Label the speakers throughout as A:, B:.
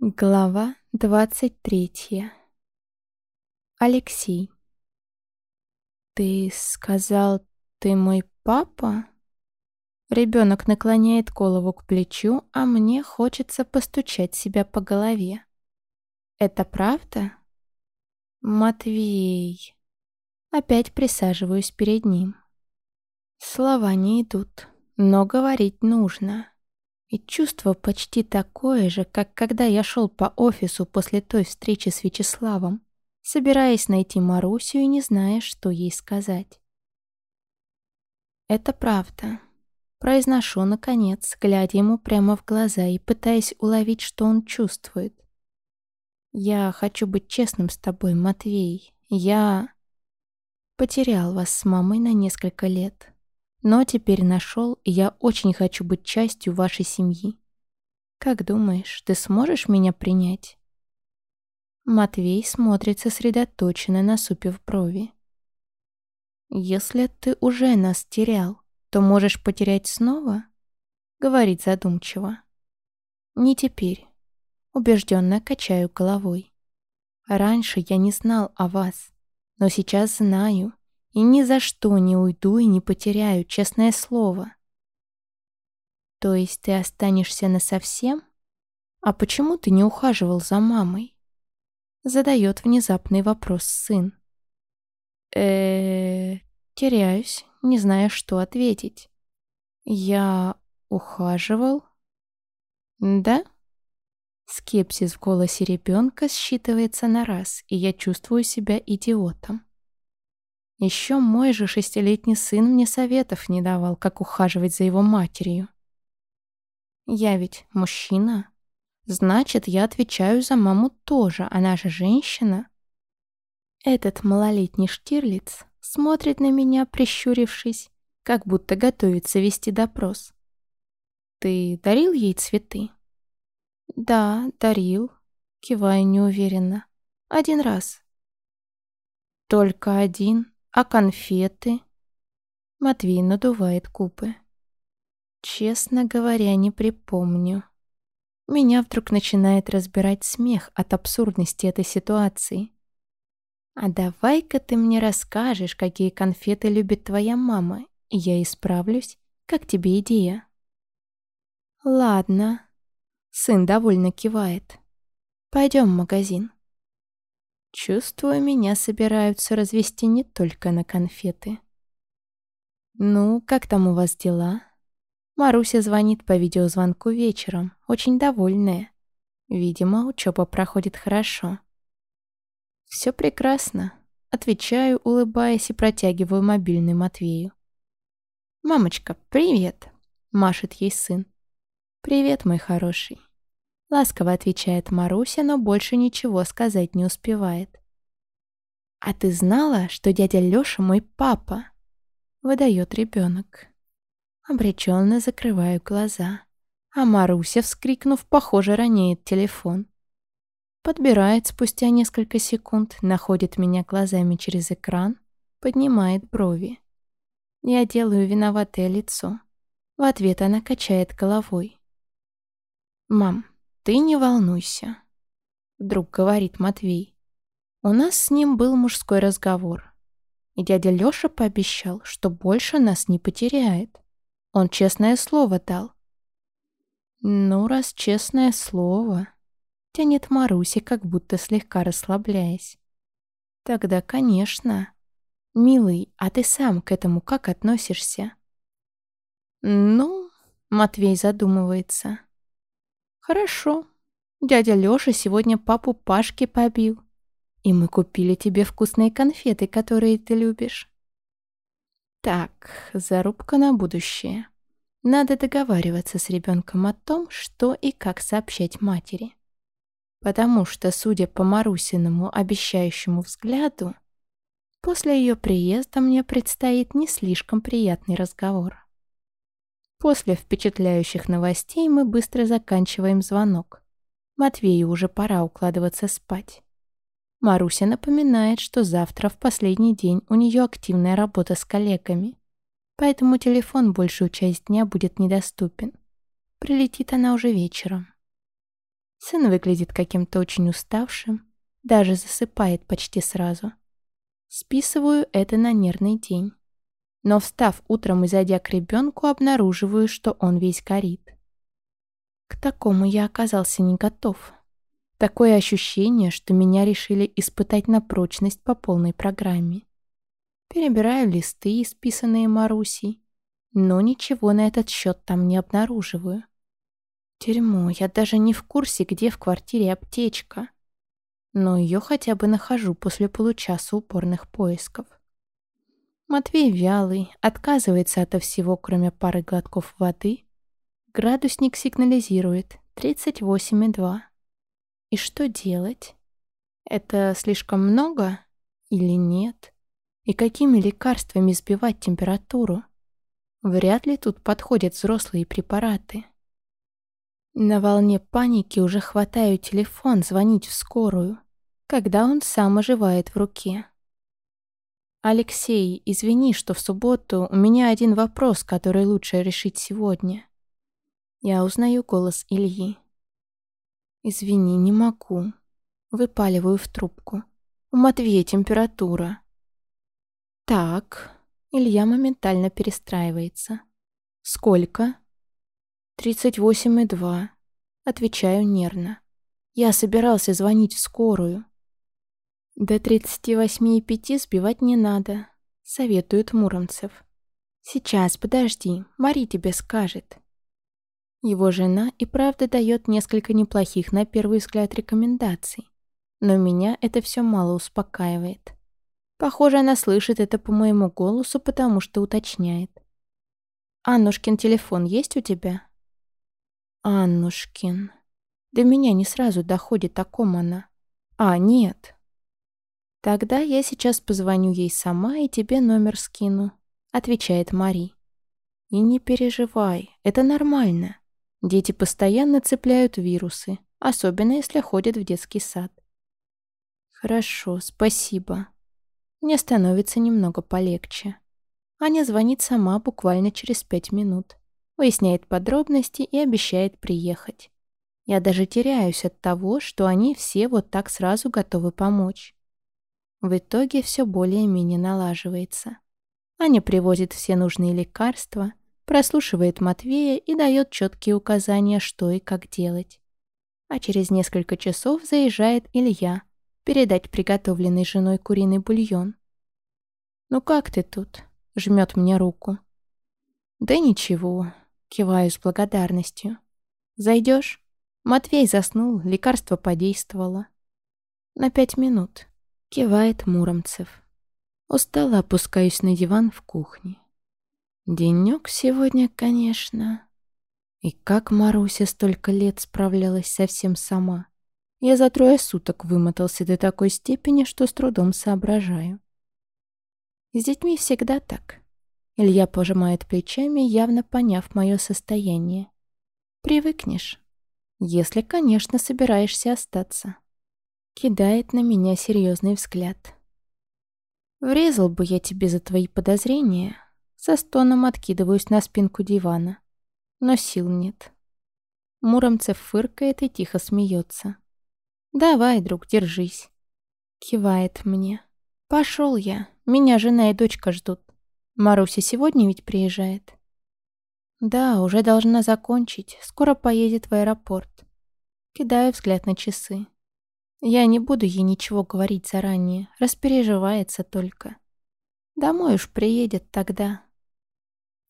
A: Глава двадцать третья. Алексей. «Ты сказал, ты мой папа?» Ребенок наклоняет голову к плечу, а мне хочется постучать себя по голове. «Это правда?» «Матвей...» Опять присаживаюсь перед ним. Слова не идут, но говорить нужно. И чувство почти такое же, как когда я шел по офису после той встречи с Вячеславом, собираясь найти Марусю и не зная, что ей сказать. Это правда. Произношу, наконец, глядя ему прямо в глаза и пытаясь уловить, что он чувствует. «Я хочу быть честным с тобой, Матвей. Я...» Потерял вас с мамой на несколько лет. Но теперь нашел, и я очень хочу быть частью вашей семьи. Как думаешь, ты сможешь меня принять?» Матвей смотрит сосредоточенно, насупив брови. «Если ты уже нас терял, то можешь потерять снова?» Говорит задумчиво. «Не теперь». Убежденно качаю головой. «Раньше я не знал о вас, но сейчас знаю и ни за что не уйду и не потеряю, честное слово. То есть ты останешься насовсем? А почему ты не ухаживал за мамой? Задает внезапный вопрос сын. э теряюсь, не зная, что ответить. Я ухаживал? Да? Скепсис в голосе ребенка считывается на раз, и я чувствую себя идиотом. Еще мой же шестилетний сын мне советов не давал, как ухаживать за его матерью. Я ведь мужчина. Значит, я отвечаю за маму тоже, она же женщина. Этот малолетний Штирлиц смотрит на меня, прищурившись, как будто готовится вести допрос. «Ты дарил ей цветы?» «Да, дарил», — киваю неуверенно. «Один раз». «Только один?» А конфеты? Матвей надувает губы. Честно говоря, не припомню. Меня вдруг начинает разбирать смех от абсурдности этой ситуации. А давай-ка ты мне расскажешь, какие конфеты любит твоя мама, и я исправлюсь. Как тебе идея? Ладно. Сын довольно кивает. Пойдем в магазин. Чувствую, меня собираются развести не только на конфеты. «Ну, как там у вас дела?» Маруся звонит по видеозвонку вечером, очень довольная. Видимо, учеба проходит хорошо. «Все прекрасно», — отвечаю, улыбаясь и протягиваю мобильный Матвею. «Мамочка, привет!» — машет ей сын. «Привет, мой хороший». Ласково отвечает Маруся, но больше ничего сказать не успевает. «А ты знала, что дядя Лёша мой папа?» Выдает ребенок. Обреченно закрываю глаза. А Маруся, вскрикнув, похоже, роняет телефон. Подбирает спустя несколько секунд, находит меня глазами через экран, поднимает брови. Я делаю виноватое лицо. В ответ она качает головой. «Мам, «Ты не волнуйся», — вдруг говорит Матвей. У нас с ним был мужской разговор. И дядя Лёша пообещал, что больше нас не потеряет. Он честное слово дал. Ну, раз честное слово, тянет Маруси, как будто слегка расслабляясь. Тогда, конечно. Милый, а ты сам к этому как относишься? Ну, Матвей задумывается. «Хорошо. Дядя Лёша сегодня папу Пашки побил. И мы купили тебе вкусные конфеты, которые ты любишь». Так, зарубка на будущее. Надо договариваться с ребенком о том, что и как сообщать матери. Потому что, судя по Марусиному обещающему взгляду, после ее приезда мне предстоит не слишком приятный разговор. После впечатляющих новостей мы быстро заканчиваем звонок. Матвею уже пора укладываться спать. Маруся напоминает, что завтра, в последний день, у нее активная работа с коллегами. Поэтому телефон большую часть дня будет недоступен. Прилетит она уже вечером. Сын выглядит каким-то очень уставшим, даже засыпает почти сразу. Списываю это на нервный день. Но встав утром и зайдя к ребенку, обнаруживаю, что он весь горит. К такому я оказался не готов. Такое ощущение, что меня решили испытать на прочность по полной программе. Перебираю листы, исписанные Марусей, но ничего на этот счет там не обнаруживаю. Дерьмо, я даже не в курсе, где в квартире аптечка. Но ее хотя бы нахожу после получаса упорных поисков. Матвей вялый, отказывается ото всего, кроме пары глотков воды. Градусник сигнализирует 38,2. И что делать? Это слишком много или нет? И какими лекарствами сбивать температуру? Вряд ли тут подходят взрослые препараты. На волне паники уже хватаю телефон звонить в скорую, когда он сам оживает в руке. «Алексей, извини, что в субботу у меня один вопрос, который лучше решить сегодня». Я узнаю голос Ильи. «Извини, не могу». Выпаливаю в трубку. «У Матвея температура». «Так». Илья моментально перестраивается. «Сколько?» «Тридцать восемь и два». Отвечаю нервно. «Я собирался звонить в скорую». «До тридцати восьми и пяти сбивать не надо», — советует Муромцев. «Сейчас, подожди, Мари тебе скажет». Его жена и правда дает несколько неплохих на первый взгляд рекомендаций. Но меня это все мало успокаивает. Похоже, она слышит это по моему голосу, потому что уточняет. «Аннушкин телефон есть у тебя?» «Аннушкин...» До меня не сразу доходит, о ком она. «А, нет...» «Тогда я сейчас позвоню ей сама и тебе номер скину», — отвечает Мари. «И не переживай, это нормально. Дети постоянно цепляют вирусы, особенно если ходят в детский сад». «Хорошо, спасибо», мне становится немного полегче. Аня звонит сама буквально через пять минут. Выясняет подробности и обещает приехать. Я даже теряюсь от того, что они все вот так сразу готовы помочь. В итоге все более-менее налаживается. Аня привозит все нужные лекарства, прослушивает Матвея и дает четкие указания, что и как делать. А через несколько часов заезжает Илья, передать приготовленный женой куриный бульон. «Ну как ты тут?» — жмет мне руку. «Да ничего», — киваю с благодарностью. «Зайдешь?» Матвей заснул, лекарство подействовало. «На пять минут», — кивает Муромцев. Устало опускаюсь на диван в кухне. Денёк сегодня, конечно. И как Маруся столько лет справлялась совсем сама. Я за трое суток вымотался до такой степени, что с трудом соображаю. С детьми всегда так. Илья пожимает плечами, явно поняв мое состояние. Привыкнешь. Если, конечно, собираешься остаться. Кидает на меня серьезный взгляд. Врезал бы я тебе за твои подозрения. Со стоном откидываюсь на спинку дивана. Но сил нет. Муромцев фыркает и тихо смеется. «Давай, друг, держись». Кивает мне. «Пошел я. Меня жена и дочка ждут. Маруся сегодня ведь приезжает?» «Да, уже должна закончить. Скоро поедет в аэропорт». Кидаю взгляд на часы. Я не буду ей ничего говорить заранее. Распереживается только. Домой уж приедет тогда.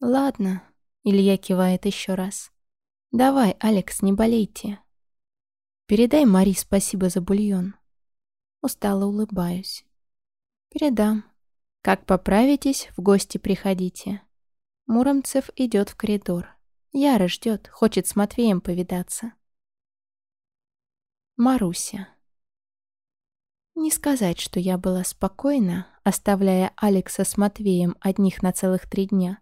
A: «Ладно», — Илья кивает еще раз. «Давай, Алекс, не болейте. Передай Мари спасибо за бульон. Устало улыбаюсь. Передам. Как поправитесь, в гости приходите. Муромцев идет в коридор. Яра ждет, хочет с Матвеем повидаться. Маруся. Не сказать, что я была спокойна, оставляя Алекса с Матвеем одних на целых три дня.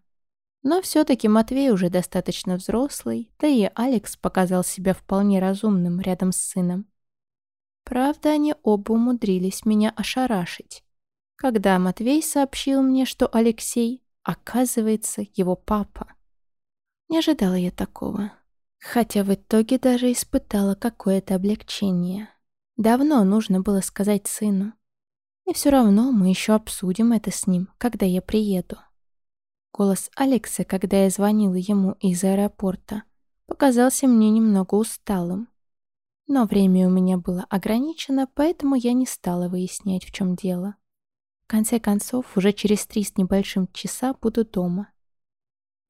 A: Но все-таки Матвей уже достаточно взрослый, да и Алекс показал себя вполне разумным рядом с сыном. Правда, они оба умудрились меня ошарашить. Когда Матвей сообщил мне, что Алексей, оказывается, его папа. Не ожидала я такого. Хотя в итоге даже испытала какое-то облегчение. Давно нужно было сказать сыну. И все равно мы еще обсудим это с ним, когда я приеду. Голос Алекса, когда я звонила ему из аэропорта, показался мне немного усталым. Но время у меня было ограничено, поэтому я не стала выяснять, в чем дело. В конце концов, уже через три с небольшим часа буду дома.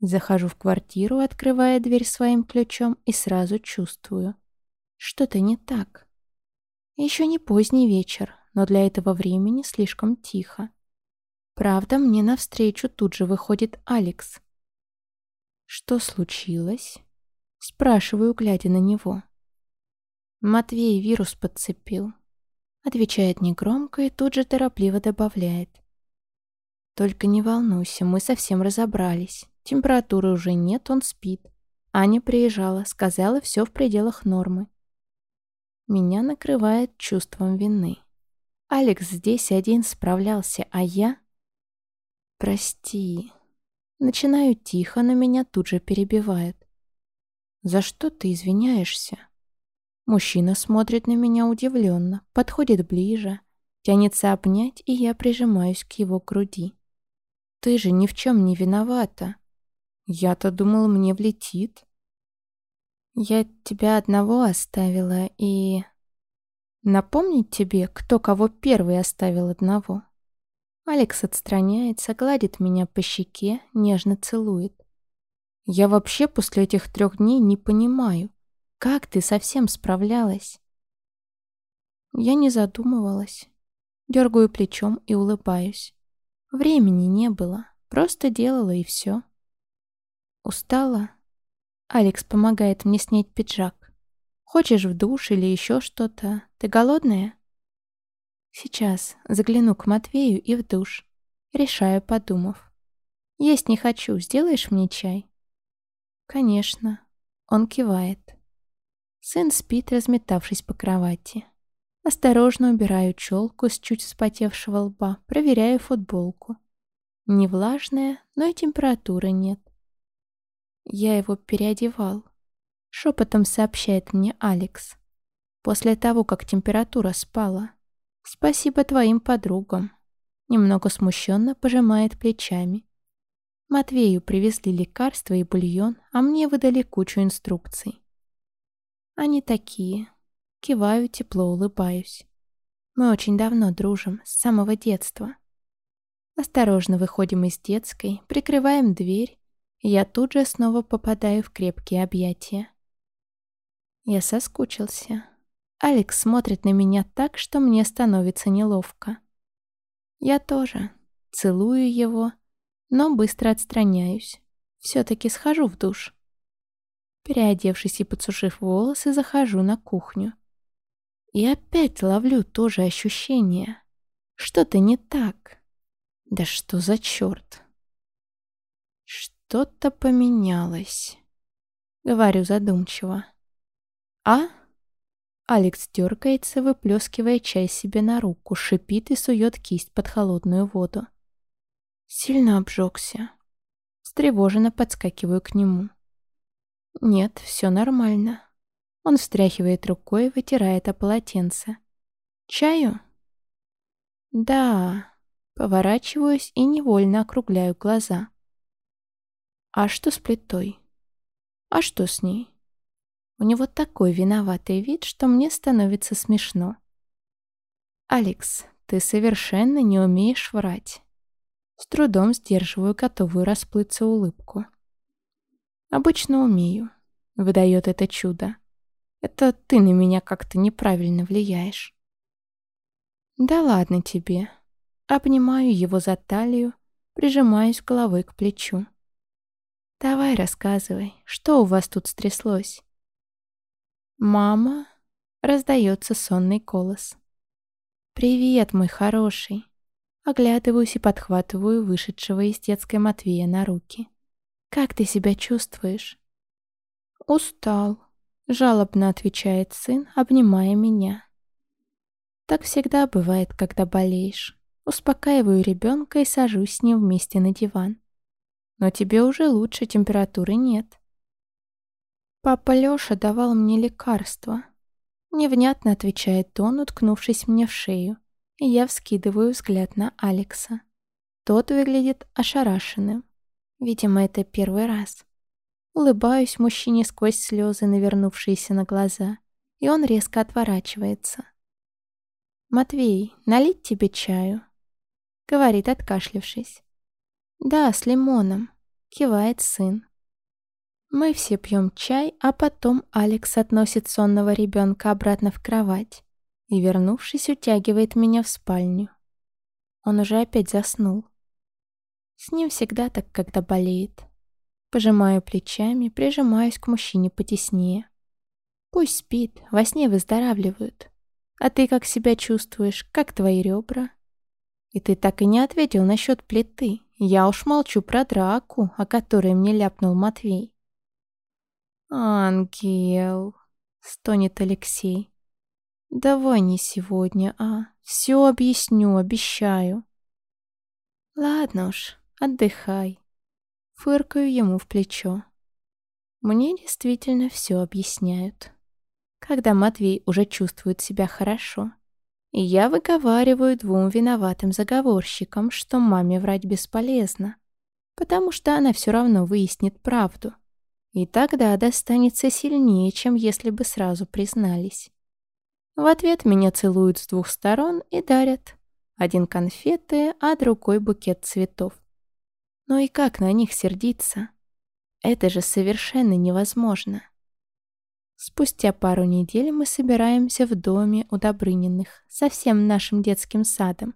A: Захожу в квартиру, открывая дверь своим ключом и сразу чувствую. Что-то не так. Еще не поздний вечер, но для этого времени слишком тихо. Правда, мне навстречу тут же выходит Алекс. «Что случилось?» Спрашиваю, глядя на него. Матвей вирус подцепил. Отвечает негромко и тут же торопливо добавляет. Только не волнуйся, мы совсем разобрались. Температуры уже нет, он спит. Аня приезжала, сказала, все в пределах нормы. Меня накрывает чувством вины. Алекс здесь один справлялся, а я... Прости. Начинаю тихо, но меня тут же перебивают. За что ты извиняешься? Мужчина смотрит на меня удивленно, подходит ближе, тянется обнять, и я прижимаюсь к его груди. Ты же ни в чем не виновата. Я-то думал, мне влетит. Я тебя одного оставила и... Напомнить тебе, кто кого первый оставил одного? Алекс отстраняется, гладит меня по щеке, нежно целует. Я вообще после этих трех дней не понимаю, как ты совсем справлялась? Я не задумывалась. Дергаю плечом и улыбаюсь. Времени не было, просто делала и все. Устала? Алекс помогает мне снять пиджак. Хочешь в душ или еще что-то? Ты голодная? Сейчас загляну к Матвею и в душ. Решаю, подумав. Есть не хочу, сделаешь мне чай? Конечно. Он кивает. Сын спит, разметавшись по кровати. Осторожно убираю челку с чуть вспотевшего лба, проверяю футболку. Не влажная, но и температуры нет. Я его переодевал. Шепотом сообщает мне Алекс. После того, как температура спала. Спасибо твоим подругам. Немного смущенно пожимает плечами. Матвею привезли лекарства и бульон, а мне выдали кучу инструкций. Они такие. Киваю, тепло улыбаюсь. Мы очень давно дружим, с самого детства. Осторожно выходим из детской, прикрываем дверь я тут же снова попадаю в крепкие объятия. Я соскучился. Алекс смотрит на меня так, что мне становится неловко. Я тоже. Целую его, но быстро отстраняюсь. Все-таки схожу в душ. Переодевшись и подсушив волосы, захожу на кухню. И опять ловлю то же ощущение. Что-то не так. Да что за черт? Что-то поменялось. Говорю задумчиво. А? Алекс дергается, выплескивая чай себе на руку, шипит и сует кисть под холодную воду. Сильно обжегся. Встревоженно подскакиваю к нему. Нет, все нормально. Он встряхивает рукой, вытирает о полотенце. Чаю? Да. Поворачиваюсь и невольно округляю глаза. А что с плитой? А что с ней? У него такой виноватый вид, что мне становится смешно. «Алекс, ты совершенно не умеешь врать». С трудом сдерживаю готовую расплыться улыбку. «Обычно умею», — выдает это чудо. «Это ты на меня как-то неправильно влияешь». «Да ладно тебе». Обнимаю его за талию, прижимаюсь головой к плечу. «Давай рассказывай, что у вас тут стряслось?» «Мама?» — раздается сонный голос. «Привет, мой хороший!» Оглядываюсь и подхватываю вышедшего из детской Матвея на руки. «Как ты себя чувствуешь?» «Устал», — жалобно отвечает сын, обнимая меня. Так всегда бывает, когда болеешь. Успокаиваю ребенка и сажусь с ним вместе на диван. Но тебе уже лучше, температуры нет. Папа Лёша давал мне лекарства. Невнятно отвечает он, уткнувшись мне в шею, и я вскидываю взгляд на Алекса. Тот выглядит ошарашенным. Видимо, это первый раз. Улыбаюсь мужчине сквозь слезы, навернувшиеся на глаза, и он резко отворачивается. «Матвей, налить тебе чаю?» — говорит, откашлившись. «Да, с лимоном», — кивает сын. Мы все пьем чай, а потом Алекс относит сонного ребенка обратно в кровать и, вернувшись, утягивает меня в спальню. Он уже опять заснул. С ним всегда так, когда болеет. Пожимаю плечами, прижимаюсь к мужчине потеснее. Пусть спит, во сне выздоравливают. А ты как себя чувствуешь, как твои ребра? И ты так и не ответил насчет плиты. Я уж молчу про драку, о которой мне ляпнул Матвей. «Ангел», — стонет Алексей. «Давай не сегодня, а? Все объясню, обещаю». «Ладно уж, отдыхай». Фыркаю ему в плечо. Мне действительно все объясняют. Когда Матвей уже чувствует себя хорошо. Я выговариваю двум виноватым заговорщикам, что маме врать бесполезно, потому что она все равно выяснит правду. И тогда достанется сильнее, чем если бы сразу признались. В ответ меня целуют с двух сторон и дарят. Один конфеты, а другой букет цветов. Ну и как на них сердиться? Это же совершенно невозможно. Спустя пару недель мы собираемся в доме у Добрыниных со всем нашим детским садом.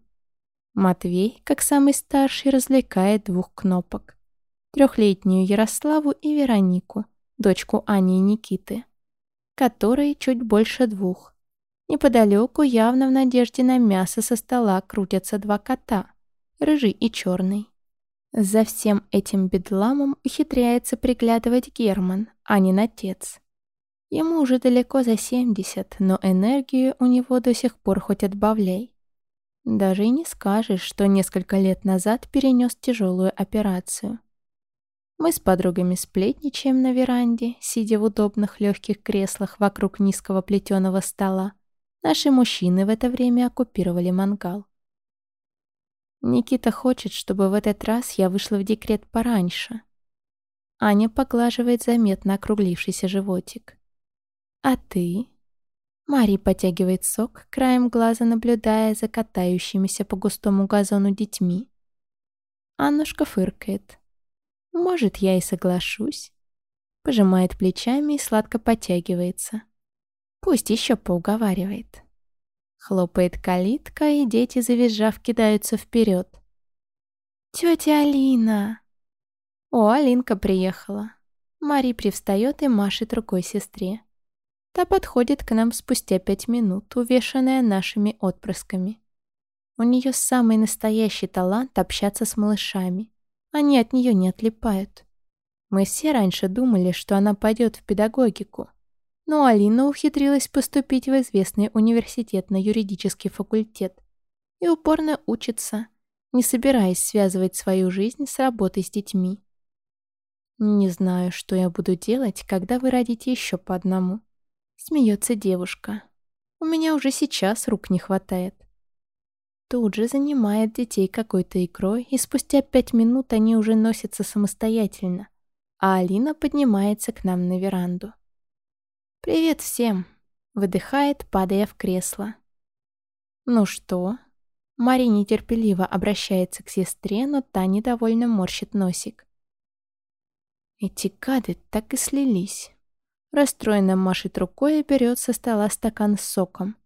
A: Матвей, как самый старший, развлекает двух кнопок. Трехлетнюю Ярославу и Веронику, дочку Ани и Никиты, которые чуть больше двух. Неподалеку, явно в надежде на мясо со стола, крутятся два кота, рыжий и черный. За всем этим бедламом ухитряется приглядывать Герман, а не отец. Ему уже далеко за 70, но энергию у него до сих пор хоть отбавляй. Даже и не скажешь, что несколько лет назад перенес тяжелую операцию. Мы с подругами сплетничаем на веранде, сидя в удобных легких креслах вокруг низкого плетеного стола. Наши мужчины в это время оккупировали мангал. Никита хочет, чтобы в этот раз я вышла в декрет пораньше. Аня поглаживает заметно округлившийся животик. «А ты?» Мари потягивает сок, краем глаза наблюдая за катающимися по густому газону детьми. Аннушка фыркает. «Может, я и соглашусь». Пожимает плечами и сладко потягивается. Пусть еще поуговаривает. Хлопает калитка, и дети, завизжав, кидаются вперед. «Тетя Алина!» О, Алинка приехала. Мари привстает и машет рукой сестре. Та подходит к нам спустя пять минут, увешанная нашими отпрысками. У нее самый настоящий талант общаться с малышами. Они от нее не отлипают. Мы все раньше думали, что она пойдет в педагогику, но Алина ухитрилась поступить в известный университет на юридический факультет и упорно учится, не собираясь связывать свою жизнь с работой с детьми. «Не знаю, что я буду делать, когда вы родите еще по одному», — смеется девушка. «У меня уже сейчас рук не хватает». Тут же занимает детей какой-то игрой, и спустя пять минут они уже носятся самостоятельно, а Алина поднимается к нам на веранду. «Привет всем!» — выдыхает, падая в кресло. «Ну что?» Мари нетерпеливо обращается к сестре, но та недовольно морщит носик. Эти гады так и слились. Расстроенно машет рукой и берет со стола стакан с соком.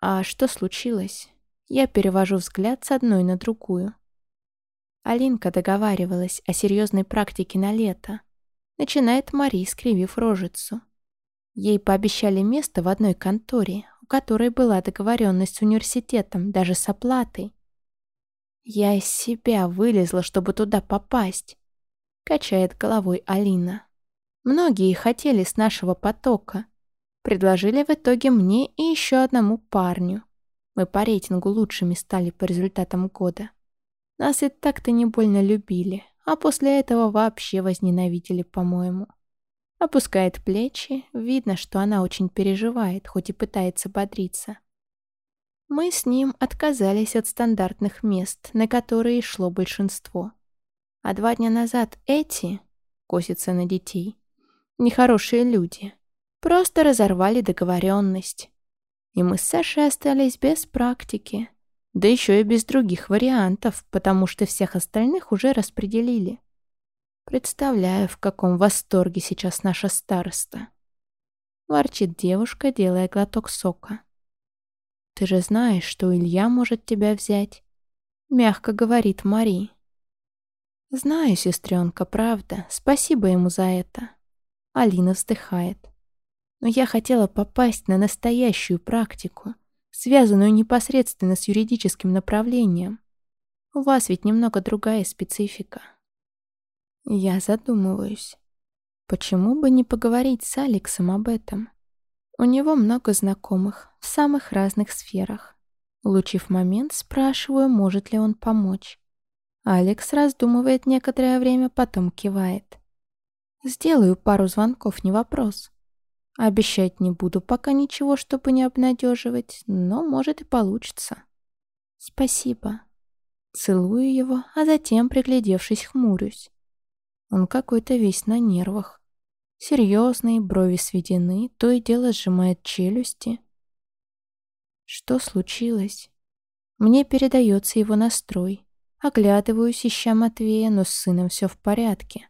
A: «А что случилось?» Я перевожу взгляд с одной на другую. Алинка договаривалась о серьезной практике на лето. Начинает Мари, скривив рожицу. Ей пообещали место в одной конторе, у которой была договоренность с университетом, даже с оплатой. «Я из себя вылезла, чтобы туда попасть», — качает головой Алина. «Многие хотели с нашего потока. Предложили в итоге мне и еще одному парню. Мы по рейтингу лучшими стали по результатам года. Нас и так-то не больно любили, а после этого вообще возненавидели, по-моему. Опускает плечи, видно, что она очень переживает, хоть и пытается бодриться. Мы с ним отказались от стандартных мест, на которые шло большинство. А два дня назад эти, косятся на детей, нехорошие люди, просто разорвали договоренность. И мы с Сашей остались без практики, да еще и без других вариантов, потому что всех остальных уже распределили. Представляю, в каком восторге сейчас наша староста. Ворчит девушка, делая глоток сока. Ты же знаешь, что Илья может тебя взять. Мягко говорит Мари. Знаю, сестренка, правда. Спасибо ему за это. Алина вздыхает. Но я хотела попасть на настоящую практику, связанную непосредственно с юридическим направлением. У вас ведь немного другая специфика. Я задумываюсь. Почему бы не поговорить с Алексом об этом? У него много знакомых в самых разных сферах. Улучив момент, спрашиваю, может ли он помочь. Алекс раздумывает некоторое время, потом кивает. Сделаю пару звонков, не вопрос. Обещать не буду пока ничего, чтобы не обнадеживать, но может и получится. Спасибо. Целую его, а затем, приглядевшись, хмурюсь. Он какой-то весь на нервах. Серьезные, брови сведены, то и дело сжимает челюсти. Что случилось? Мне передается его настрой. Оглядываюсь, ища Матвея, но с сыном все в порядке.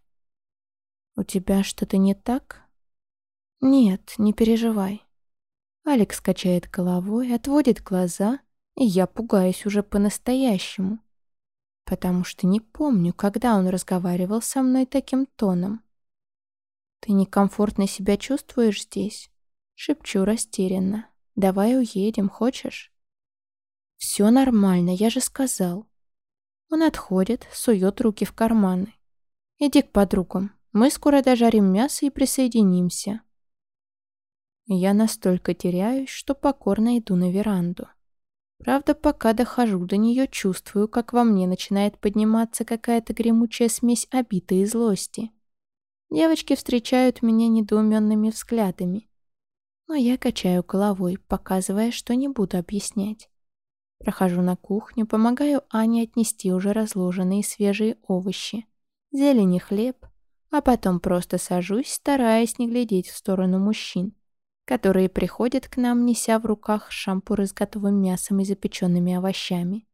A: «У тебя что-то не так?» «Нет, не переживай». Алекс качает головой, отводит глаза, и я пугаюсь уже по-настоящему, потому что не помню, когда он разговаривал со мной таким тоном. «Ты некомфортно себя чувствуешь здесь?» Шепчу растерянно. «Давай уедем, хочешь?» «Все нормально, я же сказал». Он отходит, сует руки в карманы. «Иди к подругам. Мы скоро дожарим мясо и присоединимся». Я настолько теряюсь, что покорно иду на веранду. Правда, пока дохожу до нее, чувствую, как во мне начинает подниматься какая-то гремучая смесь обиды и злости. Девочки встречают меня недоуменными взглядами. Но я качаю головой, показывая, что не буду объяснять. Прохожу на кухню, помогаю Ане отнести уже разложенные свежие овощи, зелень и хлеб, а потом просто сажусь, стараясь не глядеть в сторону мужчин, которые приходят к нам, неся в руках шампуры с готовым мясом и запеченными овощами.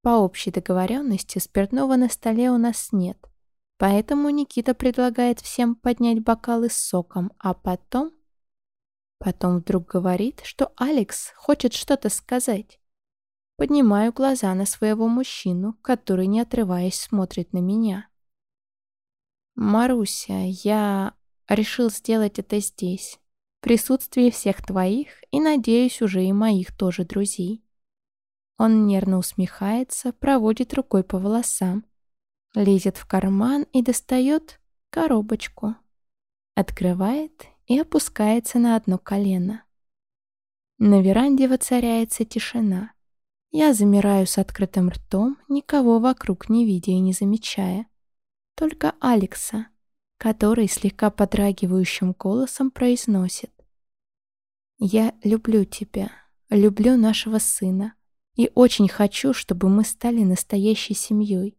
A: По общей договоренности спиртного на столе у нас нет, Поэтому Никита предлагает всем поднять бокалы с соком, а потом... Потом вдруг говорит, что Алекс хочет что-то сказать. Поднимаю глаза на своего мужчину, который, не отрываясь, смотрит на меня. «Маруся, я решил сделать это здесь, в присутствии всех твоих и, надеюсь, уже и моих тоже друзей». Он нервно усмехается, проводит рукой по волосам, лезет в карман и достает коробочку. Открывает и опускается на одно колено. На веранде воцаряется тишина. Я замираю с открытым ртом, никого вокруг не видя и не замечая. Только Алекса, который слегка подрагивающим голосом произносит. «Я люблю тебя, люблю нашего сына и очень хочу, чтобы мы стали настоящей семьей.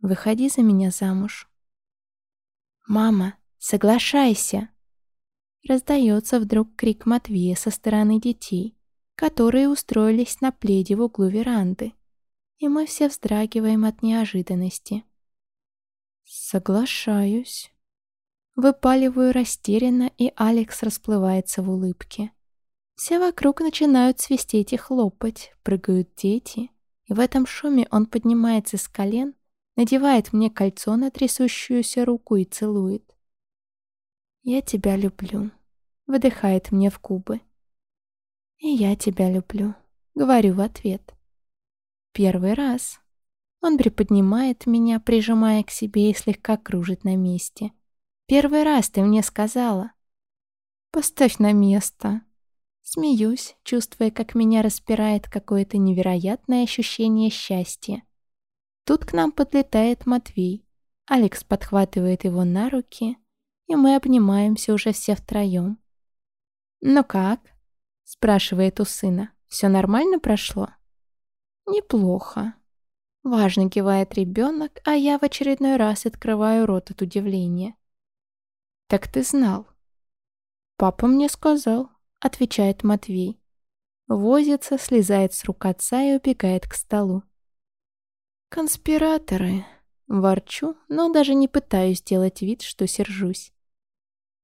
A: Выходи за меня замуж. «Мама, соглашайся!» Раздается вдруг крик Матвея со стороны детей, которые устроились на пледе в углу веранды, и мы все вздрагиваем от неожиданности. «Соглашаюсь». Выпаливаю растерянно, и Алекс расплывается в улыбке. Все вокруг начинают свистеть и хлопать, прыгают дети, и в этом шуме он поднимается с колен надевает мне кольцо на трясущуюся руку и целует. «Я тебя люблю», — выдыхает мне в губы. «И я тебя люблю», — говорю в ответ. «Первый раз». Он приподнимает меня, прижимая к себе и слегка кружит на месте. «Первый раз ты мне сказала». «Поставь на место». Смеюсь, чувствуя, как меня распирает какое-то невероятное ощущение счастья. Тут к нам подлетает Матвей. Алекс подхватывает его на руки, и мы обнимаемся уже все втроем. «Ну как?» — спрашивает у сына. «Все нормально прошло?» «Неплохо». Важно кивает ребенок, а я в очередной раз открываю рот от удивления. «Так ты знал?» «Папа мне сказал», — отвечает Матвей. Возится, слезает с рук отца и убегает к столу. «Конспираторы!» Ворчу, но даже не пытаюсь делать вид, что сержусь.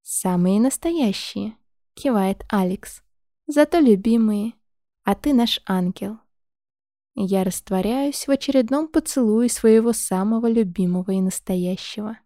A: «Самые настоящие», — кивает Алекс. «Зато любимые. А ты наш ангел». Я растворяюсь в очередном поцелуе своего самого любимого и настоящего.